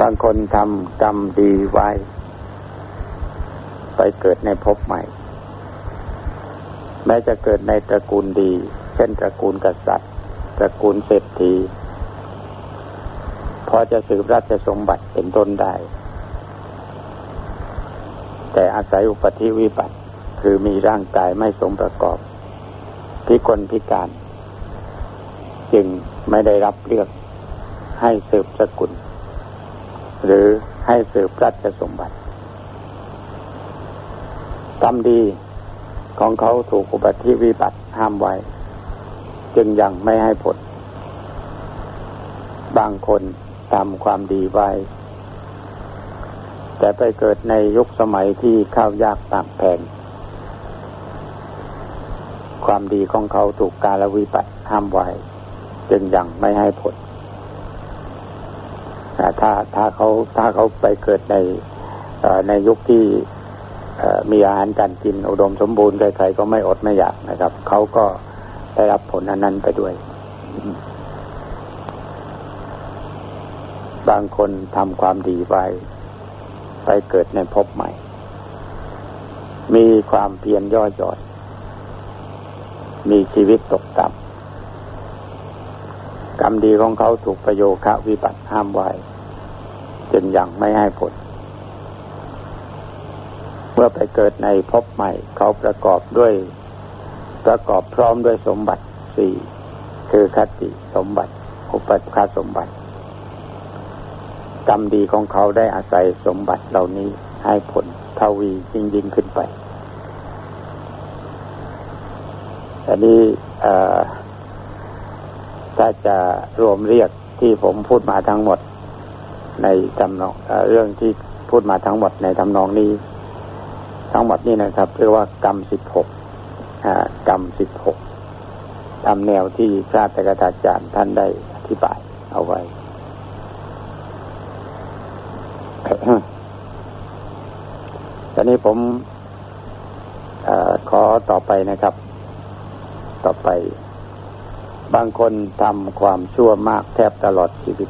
บางคนทำกรรมดีไว้ ไปเกิดในภพใหม่ แม้จะเกิดในตระกูลดี เช่นตระกูลกษัตริย์ ตระกูลเศรษฐีพอจะสืบราชสมบัติเป็นต้นได้ แต่อาศัยอุปธิวิบัติ คือมีร่างกายไม่สมประกอบ พิกลพิการ จึงไม่ได้รับเลือกให้สืบสกุล หรือให้สืบราชสมบัติกรรมดีของเขาถูกอุบัติวิบัติห้ามไว้ จึงยังไม่ให้ผล บางคนทำความดีไว้ แต่ไปเกิดในยุคสมัยที่ข้าวยากตากแพงความดีของเขาถูกกาลวิบัติห้ามไว้ จึงยังไม่ให้ผล ถ้าถ้าเขาถ้าเขาไปเกิดในในยุคที่มีอาหารการกินอุดมสมบูรณ์ใครๆก็ไม่อดไม่อยากนะครับ เขาก็ได้รับผลอนั้นไปด้วย บางคนทำความดีไว้ไปเกิดในภพใหม่ มีความเพียรย่อหย่อนมีชีวิตตกต่ำ กรรมดีของเขาถูกประโยคะวิบัติห้ามไว้จนยังไม่ให้ผล เมื่อไปเกิดในภพใหม่ เขาประกอบด้วย ประกอบพร้อมด้วยสมบัติสี่คือคติสมบัติ อุปคาสมบัติ กรรมดีของเขาได้อาศัยสมบัติเหล่านี้ให้ผลทวียิ่งยิ่งขึ้นไป อันนี้ ถ้าจะรวมเรียกที่ผมพูดมาทั้งหมด ในทำนองเรื่องที่พูดมาทั้งหมดในทำนองนี้ ทั้งหมดนี่นะครับเรียกว่ากรรมสิบหกกรรมสิบหกตามแนวที่พระตกถาจารย์ท่านได้อธิบายเอาไว้ ตอนนี้ผมอขอต่อไปนะครับ ต่อไป บางคนทำความชั่วมากแทบตลอดชีวิต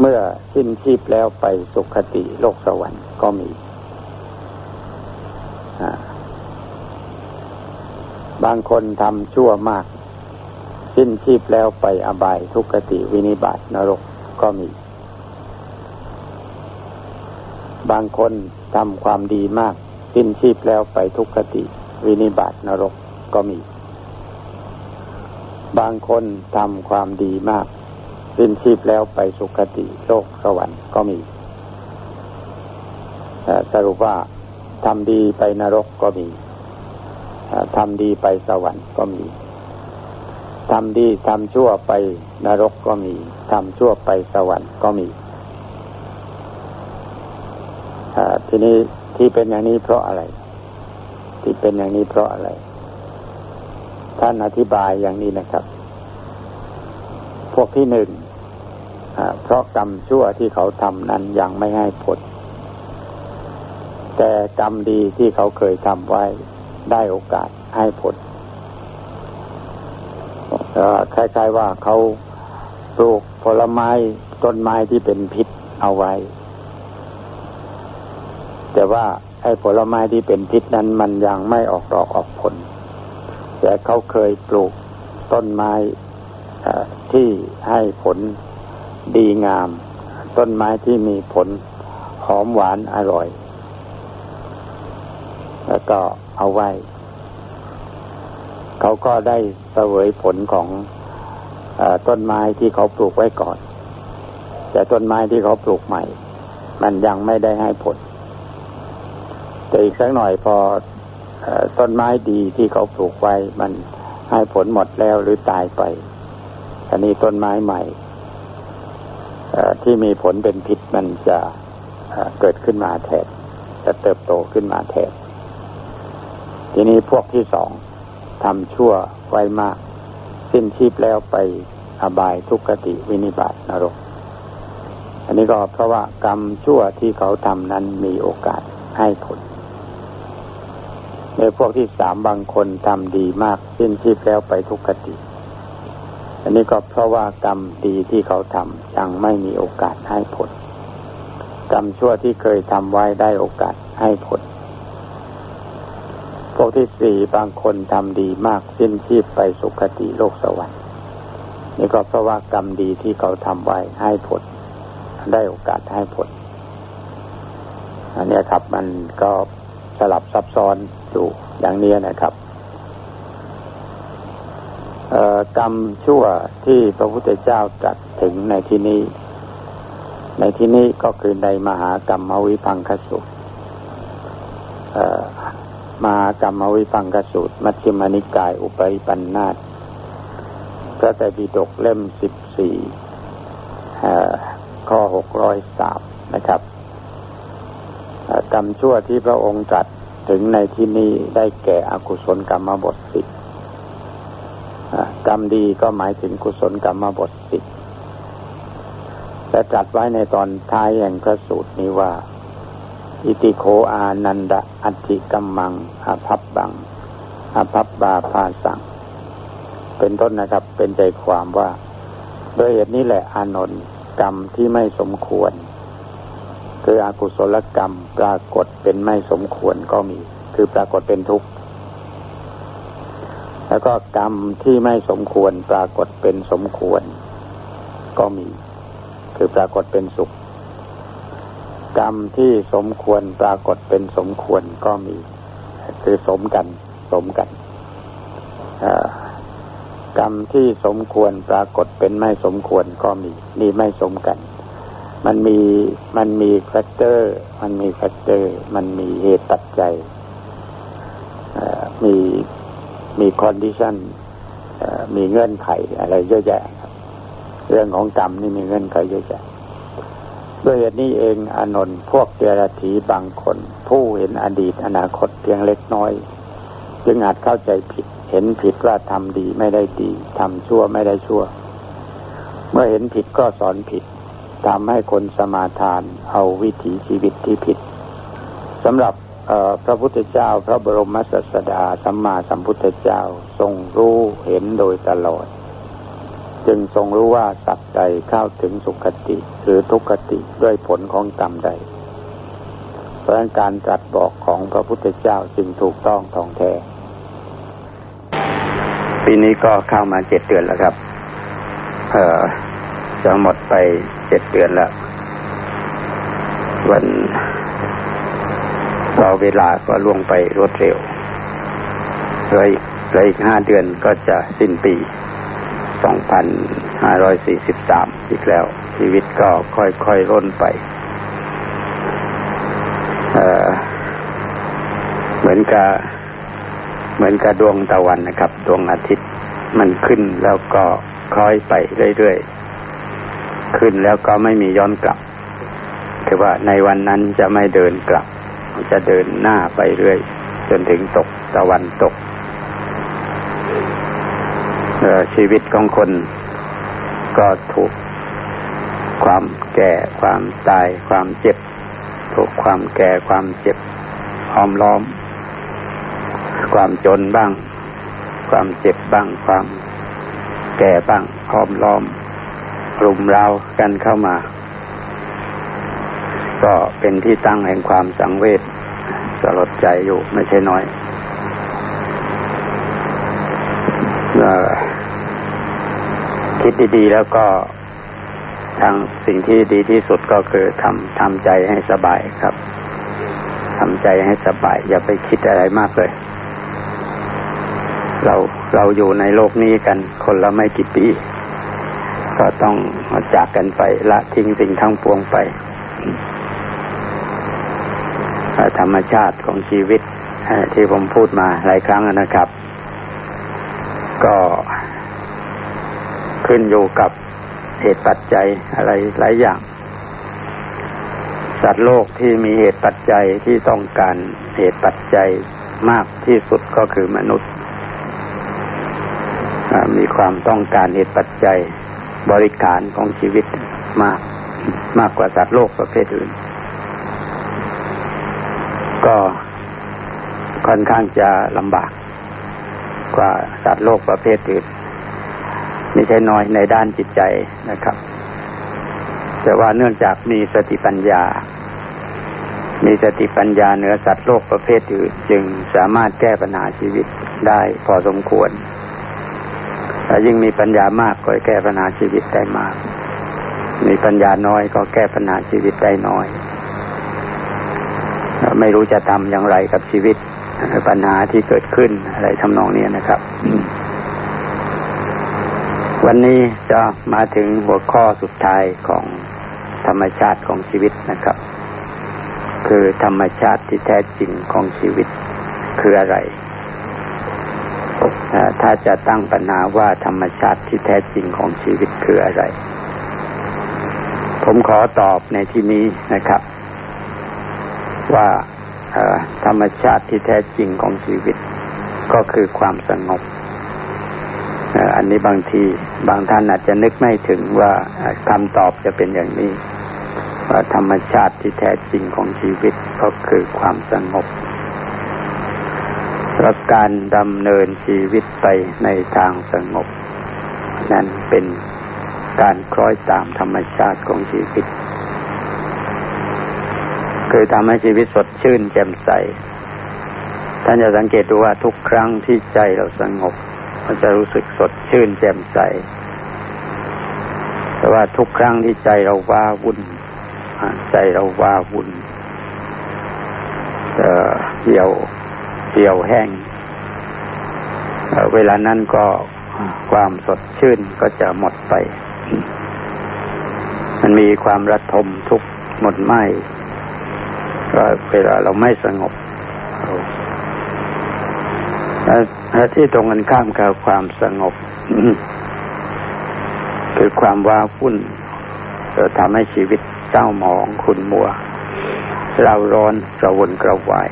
เมื่อสิ้นชีพแล้วไปสุขติโลกสวรรค์ก็มี บางคนทำชั่วมาก สิ้นชีพแล้วไปอบายทุกขติวินิบาตนรกก็มี บางคนทำความดีมาก สิ้นชีพแล้วไปทุกขติวินิบาตนรกก็มี บางคนทำความดีมากสิ้นชีพแล้วไปสุคติโลกสวรรค์ก็มีสรุปว่าทำดีไปนรกก็มีทำดีไปสวรรค์ก็มีทำดีทำชั่วไปนรกก็มีทำชั่วไปสวรรค์ก็มีทีนี้ที่เป็นอย่างนี้เพราะอะไร ที่เป็นอย่างนี้เพราะอะไร ท่านอธิบายอย่างนี้นะครับ พวกที่หนึ่งเพราะกรรมชั่วที่เขาทำนั้นยังไม่ให้ผล แต่กรรมดีที่เขาเคยทำไว้ได้โอกาสให้ผลคล้ายๆว่าเขาปลูกผลไม้ต้นไม้ที่เป็นพิษเอาไว้ แต่ว่าไอ้ผลไม้ที่เป็นพิษนั้นมันยังไม่ออกดอกออกผล แต่เขาเคยปลูกต้นไม้ที่ให้ผลดีงาม ต้นไม้ที่มีผลหอมหวานอร่อย แล้วก็เอาไว้ เขาก็ได้เสวยผลของอต้นไม้ที่เขาปลูกไว้ก่อน แต่ต้นไม้ที่เขาปลูกใหม่ มันยังไม่ได้ให้ผล แต่อีกสักหน่อยพออ ต้นไม้ดีที่เขาปลูกไว้มันให้ผลหมดแล้วหรือตายไปอันนี้ต้นไม้ใหม่ที่มีผลเป็นพิษมันจะเกิดขึ้นมาแทนจะเติบโตขึ้นมาแทนทีนี้พวกที่สองทำชั่วไว้มาก สิ้นชีพแล้วไปอบายทุกขติวินิบาตนรก อันนี้ก็เพราะว่ากรรมชั่วที่เขาทำนั้นมีโอกาสให้ผล ในพวกที่สามบางคนทำดีมากสิ้นชีพแล้วไปทุกขติ อันนี้ก็เพราะว่ากรรมดีที่เขาทำยังไม่มีโอกาสให้ผล กรรมชั่วที่เคยทำไว้ได้โอกาสให้ผล พวกที่สี่บางคนทำดีมากสิ้นชีพไปสุคติโลกสวรรค์ นี่ก็เพราะว่ากรรมดีที่เขาทำไว้ให้ผล ได้โอกาสให้ผล อันนี้ครับมันก็ สลับซับซ้อนอยู่อย่างนี้นะครับกรรมชั่วที่พระพุทธเจ้าตรัสถึงในที่นี้ ในที่นี้ก็คือในมหากรรมวิพังคสูตรมหากรรมวิพังคสูตร มัชฌิมานิกาย อุปริปันธาตพระไตรปิฎกเล่มสิบสี่ข้อหกร้อยสามนะครับ กรรมชั่วที่พระองค์ตรัสถึงในที่นี้ได้แก่อกุศลกรรมบทสิบกรรมดีก็หมายถึงกุศลกรรมบทสิบและจัดไว้ในตอนท้ายแห่งพระสูตรนี้ว่า อิติโคอานันดะอัติกัมมังอาภับบังอาภับบาพาสัง เป็นต้นนะครับ เป็นใจความว่า โดยเหตุนี้แหละอานนท์กรรมที่ไม่สมควร คืออกุศลกรรมปรากฏเป็นไม่สมควรก็มี คือปรากฏเป็นทุกข์ แล้วก็กรรมที่ไม่สมควรปรากฏเป็นสมควร ก็มี คือปรากฏเป็นสุข กรรมที่สมควรปรากฏเป็นสมควรก็มี คือสมกัน สมกันกรรมที่สมควรปรากฏเป็นไม่สมควรก็มี นี่ไม่สมกัน มันมีมันมี factor มันมี factor มันมีเหตุปัจจัยมีมี condition มีเงื่อนไขอะไรเยอะแยะครับ เรื่องของกรรมนี่มีเงื่อนไขเยอะแยะด้วยเหตุนี้เองอานนท์พวกเดียรถีย์บางคน ผู้เห็นอดีตอนาคตเพียงเล็กน้อย จึงอาจเข้าใจผิด เห็นผิดว่าทำดีไม่ได้ดีทำชั่วไม่ได้ชั่ว เมื่อเห็นผิดก็สอนผิด ทำให้คนสมาทานเอาวิถีชีวิตที่ผิดสำหรับพระพุทธเจ้าพระบรมศาสดาสัมมาสัมพุทธเจ้าทรงรู้เห็นโดยตลอด จึงทรงรู้ว่าสัตว์ใดเข้าถึงสุคติหรือทุกขติด้วยผลของกรรมใด เพราะการตรัสบอกของพระพุทธเจ้าจึงถูกต้องทองแท้ปีนี้ก็เข้ามาเจ็ดเดือนแล้วครับ เออจะหมดไป จ็ดเดือนแล้ว วันก็เวลาก็ล่วงไปรวดเร็วเลยเลยอีกห้าเดือนก็จะสิ้นปีสองพันห้าร้อยสี่สิบสามอีกแล้ว ชีวิตก็ค่อยๆร่นไปเเหมือนกับเหมือนกับดวงตะวันนะครับ ดวงอาทิตย์มันขึ้นแล้วก็คล้อยไปเรื่อยๆ ขึ้นแล้วก็ไม่มีย้อนกลับ คือว่าในวันนั้นจะไม่เดินกลับ จะเดินหน้าไปเรื่อย จนถึงตกตะวันตกชีวิตของคนก็ถูกความแก่ความตายความเจ็บ ถูกความแก่ความเจ็บห้อมล้อม ความจนบ้าง ความเจ็บบ้าง ความแก่บ้างห้อมล้อม รุมเรากันเข้ามา ก็เป็นที่ตั้งแห่งความสังเวชสลดใจอยู่ไม่ใช่น้อยคิดดีๆแล้วก็ทางสิ่งที่ดีที่สุดก็คือทำทำใจให้สบายครับทำใจให้สบาย อย่าไปคิดอะไรมากเลย เราเราอยู่ในโลกนี้กันคนละไม่กี่ปี ก็ต้องจากกันไปละทิ้งสิ่งทั้งปวงไปธรรมชาติของชีวิตที่ผมพูดมาหลายครั้งนะครับ ก็ขึ้นอยู่กับเหตุปัจจัยอะไรหลายอย่าง สัตว์โลกที่มีเหตุปัจจัยที่ต้องการเหตุปัจจัยมากที่สุดก็คือมนุษย์ มีความต้องการเหตุปัจจัย บริการของชีวิตมากมากกว่าสัตว์โลกประเภทอื่น ก็ค่อนข้างจะลำบาก กว่าสัตว์โลกประเภทอื่นไม่ใช่น้อยในด้านจิตใจนะครับ แต่ว่าเนื่องจากมีสติปัญญา มีสติปัญญาเหนือสัตว์โลกประเภทอื่น จึงสามารถแก้ปัญหาชีวิตได้พอสมควร แต่ยิ่งมีปัญญามากก็แก้ปัญหาชีวิตได้มาก มีปัญญาน้อยก็แก้ปัญหาชีวิตได้น้อย ไม่รู้จะทำอย่างไรกับชีวิตปัญหาที่เกิดขึ้นอะไรทำนองนี้นะครับ วันนี้จะมาถึงหัวข้อสุดท้ายของธรรมชาติของชีวิตนะครับ คือธรรมชาติที่แท้จริงของชีวิตคืออะไร ถ้าจะตั้งปัญหาว่าธรรมชาติที่แท้จริงของชีวิตคืออะไร ผมขอตอบในที่นี้นะครับ ว่าธรรมชาติที่แท้จริงของชีวิต ก็คือความสงบอันนี้บางทีบางท่านอาจจะนึกไม่ถึงว่าคำตอบจะเป็นอย่างนี้ ว่าธรรมชาติที่แท้จริงของชีวิตก็คือความสงบ และการดำเนินชีวิตไปในทางสงบ นั้นเป็นการคล้อยตามธรรมชาติของชีวิต คือทำให้ชีวิตสดชื่นแจ่มใส ท่านจะสังเกตดูว่าทุกครั้งที่ใจเราสงบมันจะรู้สึกสดชื่นแจ่มใส แต่ว่าทุกครั้งที่ใจเราว้าวุ่น ใจเราว้าวุ่นเหี่ยว เหี่ยวแห้ง เวลานั้นก็ความสดชื่นก็จะหมดไป มันมีความระทมทุกหมดไหมเวลาเราไม่สงบและที่ตรงกันข้ามกับความสงบคือความว้าวุ่นจะทำให้ชีวิตเศร้าหมองขุ่นมัวเราร้อนกระวนกระวาย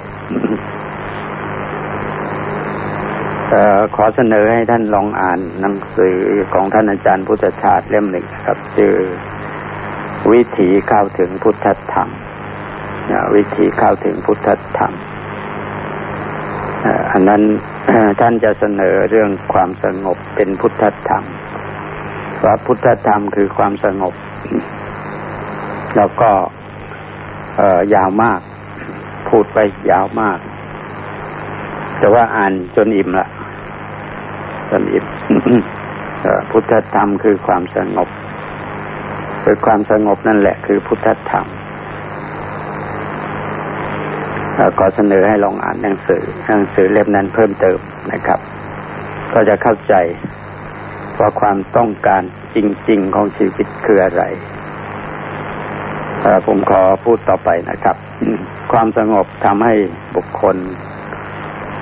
ขอเสนอให้ท่านลองอ่านหนังสือของท่านอาจารย์พุทธชาติเล่มหนึ่งครับชื่อวิถีเข้าถึงพุทธธรรมวิธีเข้าถึงพุทธธรรมอันนั้นท่านจะเสนอเรื่องความสงบเป็นพุทธธรรมว่าพุทธธรรมคือความสงบ แล้วก็ยาวมาก พูดไปยาวมาก แต่ว่าอ่านจนอิ่มละ จนอิ่มพุทธธรรมคือความสงบคือความสงบนั่นแหละคือพุทธธรรมขอเสนอให้ลองอ่านหนังสือหนังสือเล่มนั้นเพิ่มเติมนะครับ ก็จะเข้าใจว่าความต้องการจริง ๆ ของชีวิตคืออะไรผมขอพูดต่อไปนะครับ ความสงบทำให้บุคคล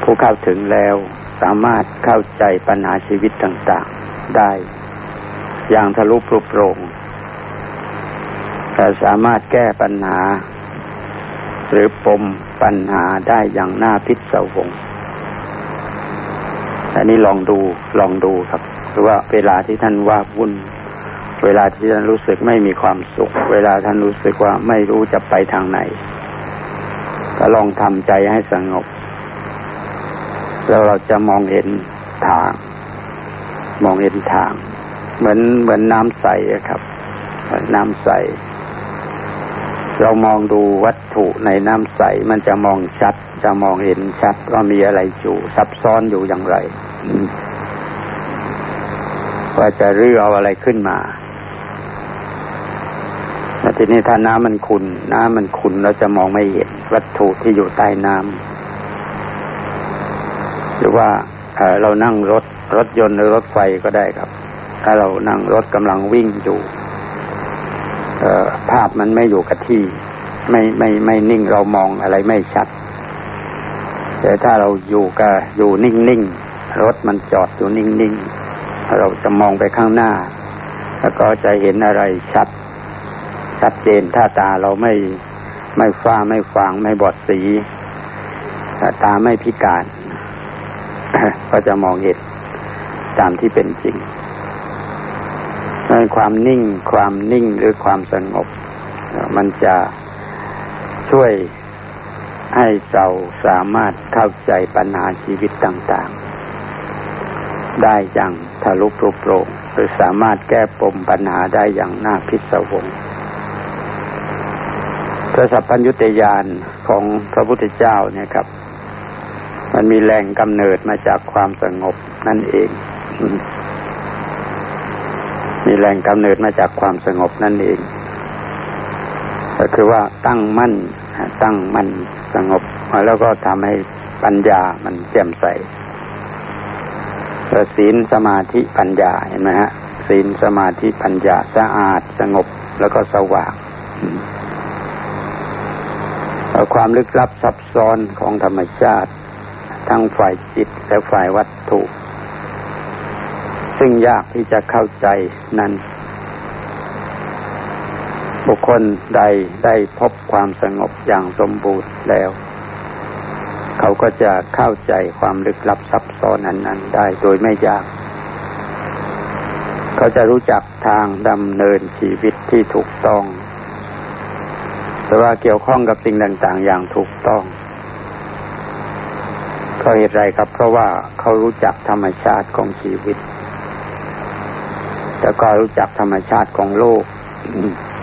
ผู้เข้าถึงแล้ว สามารถเข้าใจปัญหาชีวิตต่าง ๆ ได้ อย่างทะลุปรุโปร่งแต่สามารถแก้ปัญหา หรือปมปัญหาได้อย่างน่าพิศวงอันนี้ลองดูลองดูครับคือว่าเวลาที่ท่านว่าวุ่น เวลาที่ท่านรู้สึกไม่มีความสุข เวลาท่านรู้สึกว่าไม่รู้จะไปทางไหน ก็ลองทำใจให้สงบ แล้วเราจะมองเห็นทาง มองเห็นทาง เหมือนเหมือนน้ำใสครับ น้ำใส เรามองดูวัตถุในน้ำใสมันจะมองชัด จะมองเห็นชัดว่ามีอะไรอยู่ซับซ้อนอยู่อย่างไรว่าจะรื้อเอาอะไรขึ้นมาแล้วทีนี้ถ้าน้ำมันขุนน้ำมันขุนเราจะมองไม่เห็นวัตถุที่อยู่ใต้น้ำ หรือว่าเรานั่งรถรถยนต์หรือรถไฟก็ได้ครับ ถ้าเรานั่งรถกำลังวิ่งอยู่ภาพมันไม่อยู่กับที่ ไม่ไม่ไม่นิ่งเรามองอะไรไม่ชัด แต่ถ้าเราอยู่กับอยู่นิ่งๆรถมันจอดอยู่นิ่งๆเราจะมองไปข้างหน้า แล้วก็จะเห็นอะไรชัด ชัดเจนถ้าตาเราไม่ไม่ฟ้าไม่ฟางไม่บอดสีตาไม่พิการ ก็จะมองเห็นตามที่เป็นจริงในความนิ่งความนิ่งหรือความสงบ มันจะช่วยให้เราสามารถเข้าใจปัญหาชีวิตต่าง ๆ ได้อย่างทะลุปลุกโปร่งหรือสามารถแก้ปมปัญหาได้อย่างน่าพิศวงพระสัพพัญญุตยานของพระพุทธเจ้าเนี่ยครับ มันมีแหล่งกำเนิดมาจากความสงบนั่นเอง มีแหล่งกำเนิดมาจากความสงบนั่นเอง ก็คือว่าตั้งมั่น ตั้งมั่นสงบ แล้วก็ทำให้ปัญญามันแจ่มใสศีลสมาธิปัญญาเห็นไหมฮะศีลสมาธิปัญญาสะอาดสงบแล้วก็สว่างความลึกลับซับซ้อนของธรรมชาติ ทั้งฝ่ายจิตและฝ่ายวัตถุ ซึ่งยากที่จะเข้าใจนั้น บุคคลใดได้พบความสงบอย่างสมบูรณ์แล้ว เขาก็จะเข้าใจความลึกลับซับซ้อนนั้นๆได้โดยไม่ยากเขาจะรู้จักทางดำเนินชีวิตที่ถูกต้อง แต่ว่าเกี่ยวข้องกับสิ่งต่าง ๆ อย่างถูกต้อง เพราะเหตุไรครับ เพราะว่าเขารู้จักธรรมชาติของชีวิต แล้วก็รู้จักธรรมชาติของโลก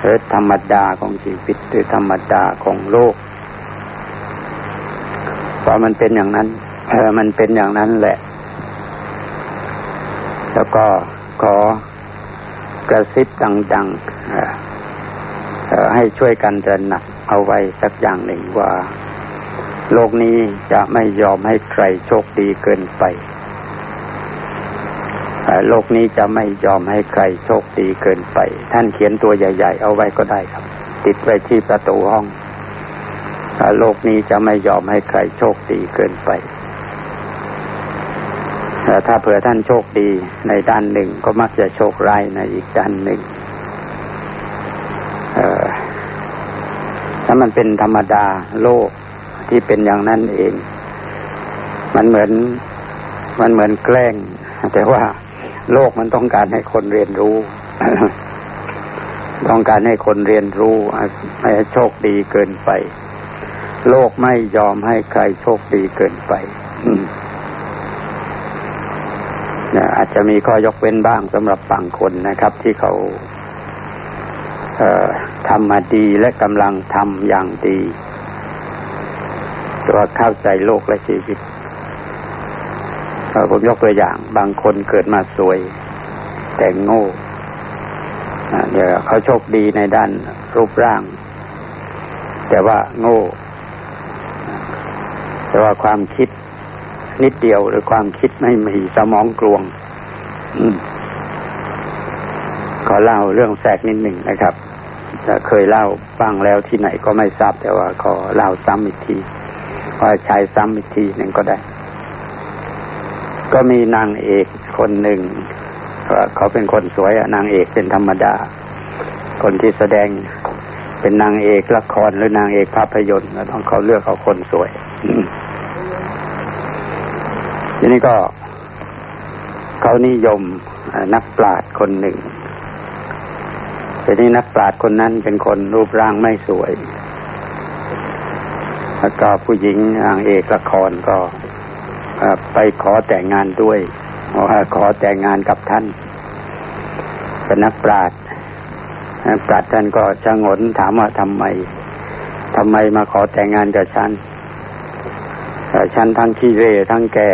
หรือธรรมดาของชีวิตหรือธรรมดาของโลกพอมันเป็นอย่างนั้นเออมันเป็นอย่างนั้นแหละ แล้วก็ขอกระซิบดังๆให้ช่วยกันตระหนักเอาไว้สักอย่างหนึ่งว่า โลกนี้จะไม่ยอมให้ใครโชคดีเกินไป โลกนี้จะไม่ยอมให้ใครโชคดีเกินไป ท่านเขียนตัวใหญ่ ๆ เอาไว้ก็ได้ครับ ติดไว้ที่ประตูห้อง โลกนี้จะไม่ยอมให้ใครโชคดีเกินไปแต่ถ้าเผื่อท่านโชคดีในด้านหนึ่งก็มักจะโชคร้ายในอีกด้านหนึ่งถ้ามันเป็นธรรมดาโลก ที่เป็นอย่างนั้นเอง มันเหมือนมันเหมือนแกล้ง แต่ว่าโลกมันต้องการให้คนเรียนรู้ ต้องการให้คนเรียนรู้ไม่โชคดีเกินไป โลกไม่ยอมให้ใครโชคดีเกินไปอาจจะมีข้อยกเว้นบ้างสำหรับบางคนนะครับ ที่เขาเทำมาดีและกำลังทำอย่างดี ตัวเข้าใจโลกและชีวิตผมยกตัวอย่าง บางคนเกิดมาสวย แต่งโง่เดี๋ยวเขาโชคดีในด้านรูปร่าง แต่ว่าโง่ แต่ว่าความคิดนิดเดียวหรือความคิดไม่มีสมองกลวงขอเล่าเรื่องแทรกนิดหนึ่งนะครับเคยเล่าฟังแล้วที่ไหนก็ไม่ทราบแต่ว่าขอเล่าซ้ำอีกที ว่าใช้ซ้ำอีกทีหนึ่งก็ได้ ก็มีนางเอกคนหนึ่งเขาเป็นคนสวยอะนางเอกเป็นธรรมดา คนที่แสดงเป็นนางเอกละครหรือนางเอกภาพยนตร์ต้องเขาเลือกเขาคนสวยทีนี้ก็ เขานิยมนักปราชญ์คนหนึ่งทีนี้นักปราชญ์คนนั้นเป็นคนรูปร่างไม่สวย แล้วก็ผู้หญิงนางเอกละครก็ไปขอแต่งงานด้วยว่าขอแต่งงานกับท่านเป็นนักปราชญ์ปราชญ์ท่านก็ชะงนถามว่าทำไมทำไมมาขอแต่งงานกับฉันฉันทั้งขี้เร่ทั้งแก่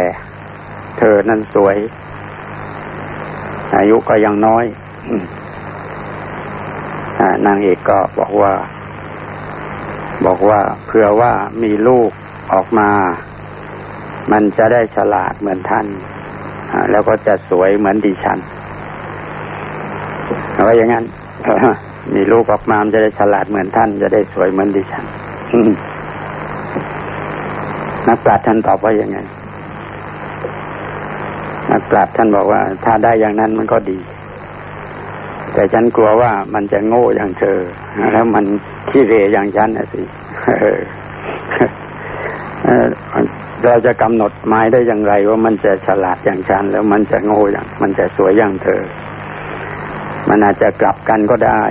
เธอนั้นสวย อายุก็ยังน้อยอนางเอกก็บอกว่า บอกว่าเผื่อว่ามีลูกออกมา มันจะได้ฉลาดเหมือนท่าน แล้วก็จะสวยเหมือนดิฉันว่าอย่างนั้นมีลูกออกมามันจะได้ฉลาดเหมือนท่าน จะได้สวยเหมือนดิฉันนักปราชญ์ท่านตอบว่าอยังไงนักปราชญ์ท่านบอกว่า ถ้าได้อย่างนั้นมันก็ดี แต่ฉันกลัวว่ามันจะโง่อย่างเธอ แล้วมันขี้เรอย่างฉันนะสิเราจะกำหนดหมายได้อย่างไร ว่ามันจะฉลาดอย่างฉัน แล้วมันจะโง่อย่าง มันจะสวยอย่างเธอ มันอาจจะกลับกันก็ได้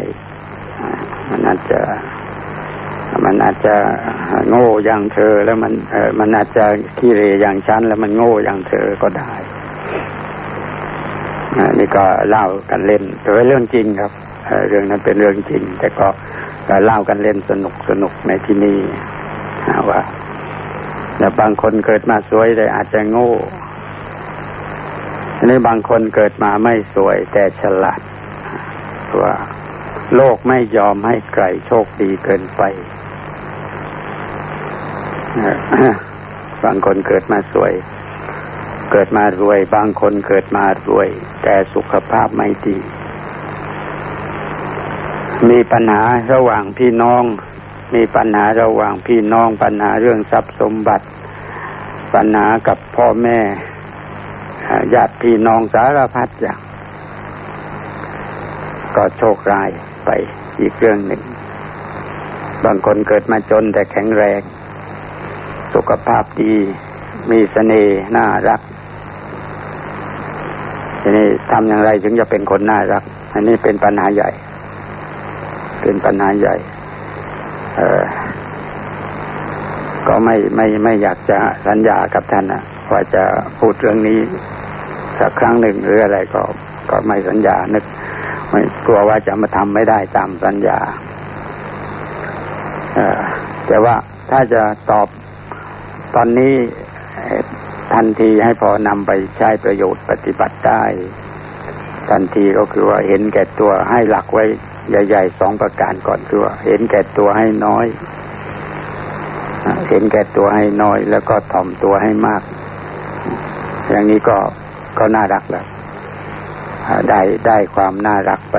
มันอาจจะ มันอาจจะโง่อย่างเธอ แล้วมันเออมันอาจจะขี้เรอย่างฉัน แล้วมันโง่อย่างเธอก็ได้ นี่ก็เล่ากันเล่นแต่ว่าเรื่องจริงครับเรื่องนั้นเป็นเรื่องจริง แต่ก็เล่ากันเล่นสนุกสนุกในที่นี้ว่าแต่บางคนเกิดมาสวยแต่อาจจะโง่ทีนี้บางคนเกิดมาไม่สวยแต่ฉลาดว่าโลกไม่ยอมให้ใครโชคดีเกินไปบางคนเกิดมาสวย เกิดมารวย บางคนเกิดมารวย แต่สุขภาพไม่ดี มีปัญหาระหว่างพี่น้อง มีปัญหาระหว่างพี่น้อง ปัญหาเรื่องทรัพย์สมบัติ ปัญหากับพ่อแม่ญาติพี่น้องสารพัดอย่าง ก็โชคร้ายไปอีกเรื่องหนึ่ง บางคนเกิดมาจนแต่แข็งแรง สุขภาพดี มีสเสน่ห์น่ารัก ทีนี้ทำอย่างไรถึงจะเป็นคนน่ารัก อันนี้เป็นปัญหาใหญ่ เป็นปัญหาใหญ่ เออก็ไม่ไม่ไม่อยากจะสัญญากับท่านนะว่าจะพูดเรื่องนี้สักครั้งหนึ่งหรืออะไรก็ ก็ไม่สัญญานึกไม่กลัวว่าจะมาทำไม่ได้ตามสัญญาแต่ว่าถ้าจะตอบตอนนี้ ทันทีให้พอนำไปใช้ประโยชน์ปฏิบัติได้ ทันทีก็คือว่าเห็นแก่ตัวให้หลักไว้ใหญ่ๆสองประการก่อนคือว่าเห็นแก่ตัวให้น้อย เห็นแก่ตัวให้น้อย แล้วก็ถ่อมตัวให้มาก อย่างนี้ก็ก็น่ารักแล้วได้ได้ความน่ารักไป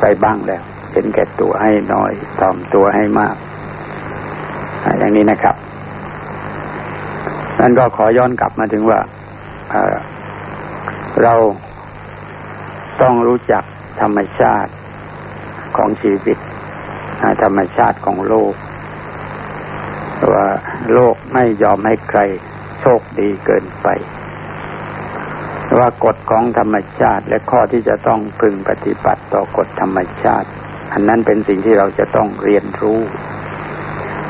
ไปบ้างแล้ว เห็นแก่ตัวให้น้อยถ่อมตัวให้มากอย่างนี้นะครับ นั้นก็ขอย้อนกลับมาถึงว่าเราต้องรู้จักธรรมชาติของชีวิตธรรมชาติของโลกว่าโลกไม่ยอมให้ใครโชคดีเกินไป ว่ากฎของธรรมชาติและข้อที่จะต้องพึงปฏิบัติต่อกฎธรรมชาติ อันนั้นเป็นสิ่งที่เราจะต้องเรียนรู้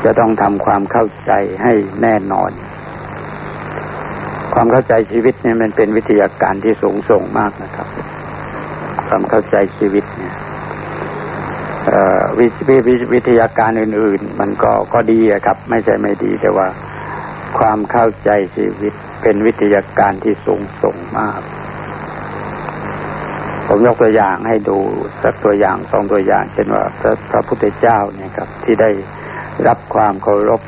จะต้องทำความเข้าใจให้แน่นอน ความเข้าใจชีวิตเนี่ยมันเป็นวิทยาการที่สูงส่งมากนะครับ ความเข้าใจชีวิตเนี่ยวิวิทยาการอื่น ๆ มันก็ก็ดีครับ ไม่ใช่ไม่ดีแต่ว่า ความเข้าใจชีวิตเป็นวิทยาการที่สูงส่งมาก ผมยกตัวอย่างให้ดูสักตัวอย่างสองตัวอย่าง เช่นว่าพระพระพุทธเจ้าเนี่ยครับ ที่ได้รับความเคารพ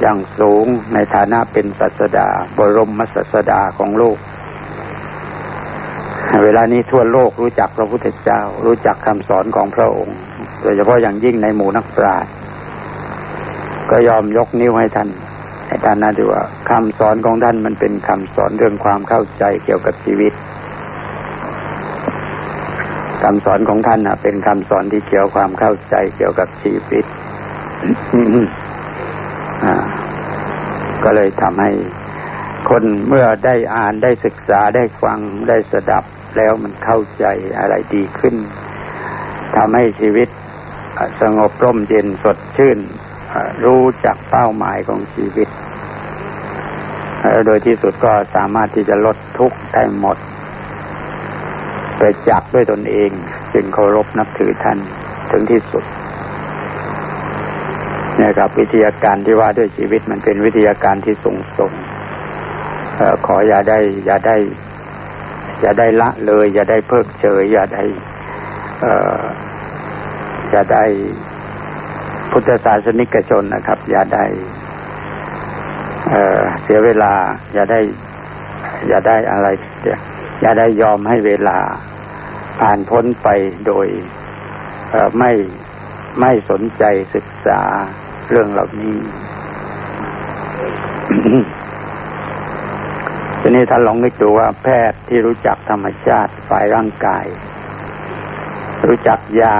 อย่างสูงในฐานะเป็นศาสดา บรมศาสดาของโลก เวลานี้ทั่วโลกรู้จักพระพุทธเจ้า รู้จักคำสอนของพระองค์ โดยเฉพาะอย่างยิ่งในหมู่นักปราชญ์ก็ยอมยกนิ้วให้ท่านให้ท่านนะดูว่าคำสอนของท่านมันเป็นคำสอนเรื่องความเข้าใจเกี่ยวกับชีวิตคำสอนของท่านนะเป็นคำสอนที่เกี่ยวความเข้าใจเกี่ยวกับชีวิต ก็เลยทำให้คนเมื่อได้อ่านได้ศึกษาได้ฟังได้สดับแล้วมันเข้าใจอะไรดีขึ้นทำให้ชีวิตสงบร่มเย็นสดชื่น รู้จักเป้าหมายของชีวิต โดยที่สุดก็สามารถที่จะลดทุกข์ได้หมดไปจักด้วยตนเอง จึงเคารพนับถือท่านถึงที่สุด นี่ครับ วิทยาการที่ว่าด้วยชีวิตมันเป็นวิทยาการที่สูงส่งขออย่าได้ อย่าได้ อย่าได้ละเลย อย่าได้เพิกเฉย อย่าได้อย่าได้พุทธศาสนิกชนนะครับ อย่าได้เสียเวลา อย่าได้ อย่าได้อะไรอย่าได้ยอมให้เวลาผ่านพ้นไปโดยไม่ไม่สนใจศึกษา เรื่องเหล่านี้ทีนี้ท่านลองนึกดูว่าแพทย์ที่รู้จักธรรมชาติฝ่ายร่างกาย รู้จักยา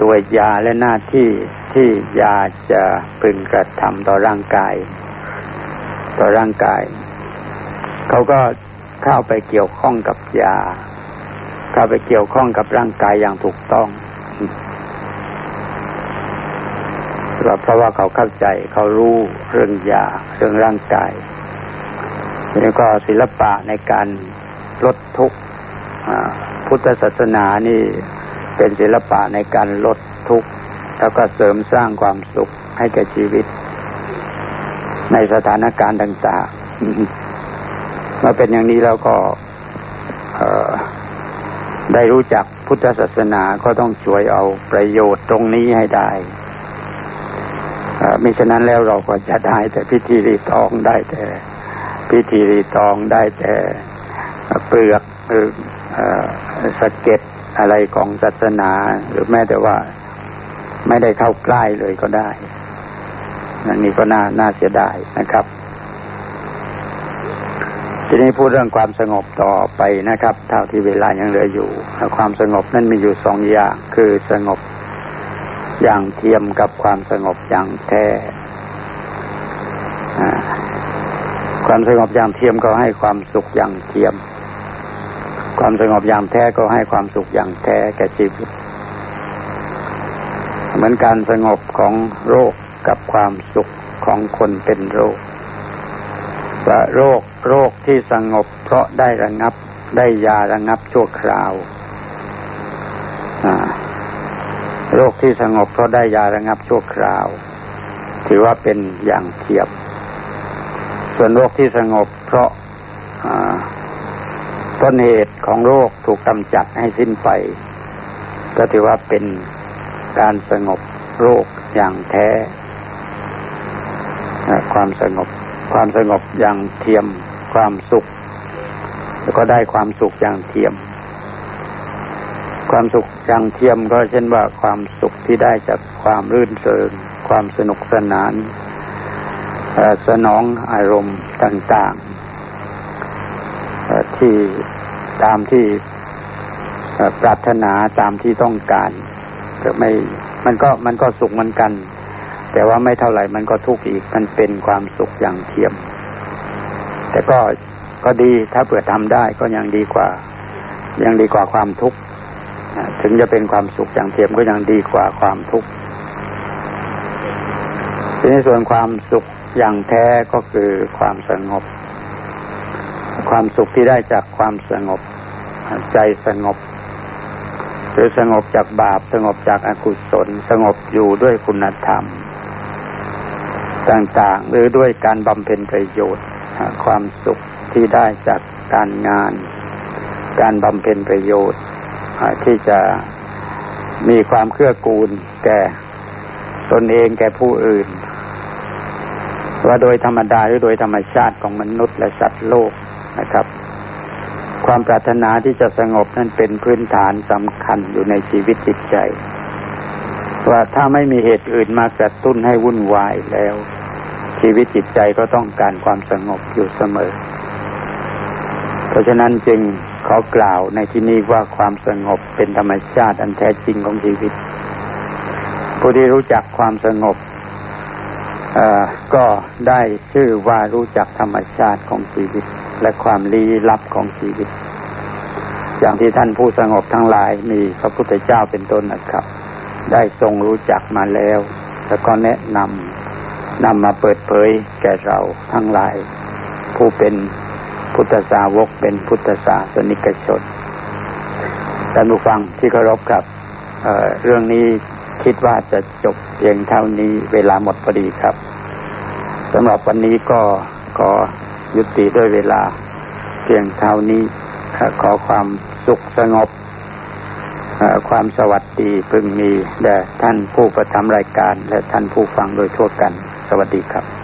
ตัวยาและหน้าที่ที่ยาจะพึงกระทำต่อร่างกาย ต่อร่างกาย เขาก็เข้าไปเกี่ยวข้องกับยา เข้าไปเกี่ยวข้องกับร่างกายอย่างถูกต้อง เพราะว่าเขาเข้าใจเขารู้เรื่องยาเรื่องร่างกายแล้วก็ศิลปะในการลดทุกข์พุทธศาสนานี่เป็นศิลปะในการลดทุกข์แล้วก็เสริมสร้างความสุขให้แก่ชีวิต ในสถานการณ์ต่างๆเมื่อเป็นอย่างนี้แล้วก็ได้รู้จักพุทธศาสนาก็ต้องช่วยเอาประโยชน์ตรงนี้ให้ได้ มิฉะนั้นแล้วเราก็จะได้แต่พิธีรีตองได้แต่ พิธีรีตองได้แต่เปลือกหรือสะเก็ดอะไรของศาสนา หรือแม้แต่ว่าไม่ได้เข้าใกล้เลยก็ได้นันนี้ก็น่าน่าเสียดายนะครับ ทีนี้พูดเรื่องความสงบต่อไปนะครับ เท่าที่เวลายังเหลืออยู่ ความสงบนั้นมีอยู่สองอย่าง คือสงบ อย่างเทียมกับความสงบอย่างแท้ความสงบอย่างเทียมก็ให้ความสุขอย่างเทียม ความสงบอย่างแท้ก็ให้ความสุขอย่างแท้แก่ชีวิต เหมือนการสงบของโรคกับความสุขของคนเป็นโรคว่าโรคโรคที่สงบเพราะได้ระงับได้ยาระงับชั่วคราว โรคที่สงบเพราะได้ยาระงับชั่วคราว ถือว่าเป็นอย่างเทียบ ส่วนโรคที่สงบเพราะต้นเหตุของโรคถูกกำจัดให้สิ้นไป ก็ถือว่าเป็นการสงบโรคอย่างแท้ ความสงบ ความสงบอย่างเทียม ความสุข แล้วก็ได้ความสุขอย่างเทียม ความสุขอย่างเทียมก็เช่นว่าความสุขที่ได้จากความรื่นเริงความสนุกสนานสนองอารมณ์ต่างๆที่ตามที่ปรารถนาตามที่ต้องการไม่มันก็มันก็สุขเหมือนกัน แต่ว่าไม่เท่าไหร่มันก็ทุกข์อีกมันเป็นความสุขอย่างเทียม แต่ก็ก็ดีถ้าเผื่อทำได้ก็ยังดีกว่า ยังดีกว่าความทุกข์ ถึงจะเป็นความสุขอย่างเทียมก็ยังดีกว่าความทุกข์ทีนี้ส่วนความสุขอย่างแท้ก็คือความสงบ ความสุขที่ได้จากความสงบ ใจสงบ หรือสงบจากบาป สงบจากอากุศล สงบอยู่ด้วยคุณธรรม ต่างๆ หรือด้วยการบำเพ็ญประโยชน์ ความสุขที่ได้จากการงาน การบำเพ็ญประโยชน์ ที่จะมีความเครือกูล แก่ตนเองแก่ผู้อื่น ว่าโดยธรรมดาหรือโดยธรรมชาติของมนุษย์และสัตว์โลกนะครับ ความปรารถนาที่จะสงบนั้นเป็นพื้นฐานสำคัญอยู่ในชีวิตจิตใจ ว่าถ้าไม่มีเหตุอื่นมากระตุ้นให้วุ่นวายแล้ว ชีวิตจิตใจก็ต้องการความสงบอยู่เสมอ เพราะฉะนั้นจึง ขอกล่าวในที่นี้ว่าความสงบเป็นธรรมชาติอันแท้จริงของชีวิต ผู้ที่รู้จักความสงบก็ได้ชื่อว่ารู้จักธรรมชาติของชีวิต และความลี้ลับของชีวิต อย่างที่ท่านผู้สงบทั้งหลายมีพระพุทธเจ้าเป็นต้นนะครับ ได้ทรงรู้จักมาแล้ว แล้วก็แนะนำนำมาเปิดเผยแก่เราทั้งหลาย ผู้เป็น พุทธสาวกเป็นพุทธศาสนิกชนท่านผู้ฟังที่เคารพครับเเรื่องนี้คิดว่าจะจบเพียงเท่านี้เวลาหมดพอดีครับสำหรับวันนี้ก็ขอยุติด้วยเวลาเพียงเท่านี้ขอความสุขสงบความสวัสดีพึงมีแด่ท่านผู้ประทำรายการและท่านผู้ฟังโดยทั่วกัน สวัสดีครับ